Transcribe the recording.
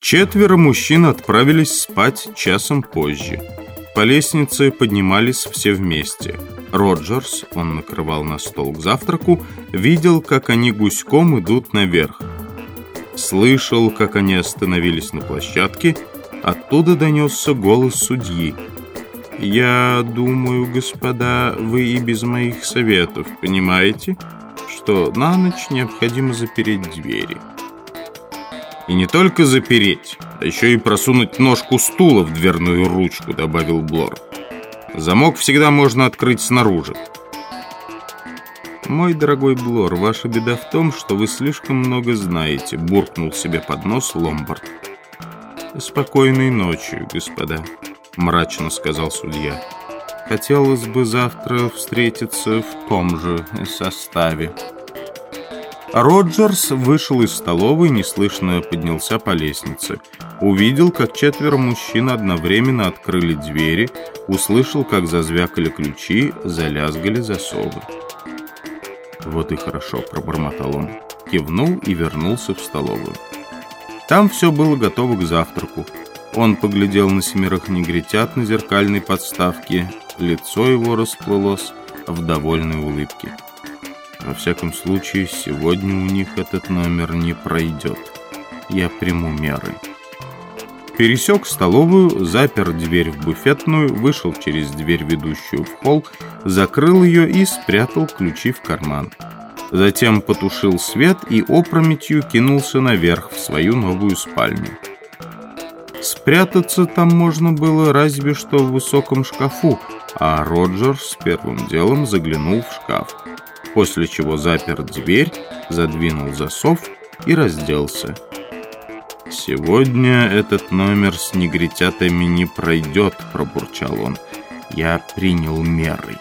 Четверо мужчин отправились спать часом позже. По лестнице поднимались все вместе. Роджерс, он накрывал на стол к завтраку, видел, как они гуськом идут наверх. Слышал, как они остановились на площадке, оттуда донесся голос судьи. «Я думаю, господа, вы и без моих советов понимаете, что на ночь необходимо запереть двери». И не только запереть, а еще и просунуть ножку стула в дверную ручку, добавил Блор. Замок всегда можно открыть снаружи. «Мой дорогой Блор, ваша беда в том, что вы слишком много знаете», — буркнул себе под нос Ломбард. «Спокойной ночи, господа», — мрачно сказал судья. «Хотелось бы завтра встретиться в том же составе». Роджерс вышел из столовой, неслышно поднялся по лестнице. Увидел, как четверо мужчин одновременно открыли двери, услышал, как зазвякали ключи, залязгали засовы. «Вот и хорошо», — пробормотал он. Кивнул и вернулся в столовую. Там все было готово к завтраку. Он поглядел на семерых негритят на зеркальной подставке. Лицо его расплылось в довольной улыбке. Во всяком случае, сегодня у них этот номер не пройдет. Я приму меры. Пересек столовую, запер дверь в буфетную, вышел через дверь, ведущую в холл, закрыл ее и спрятал ключи в карман. Затем потушил свет и опрометью кинулся наверх в свою новую спальню. Спрятаться там можно было разве что в высоком шкафу, а Роджер с первым делом заглянул в шкаф после чего запер дверь, задвинул засов и разделся. «Сегодня этот номер с негритятами не пройдет», – пробурчал он. «Я принял меры».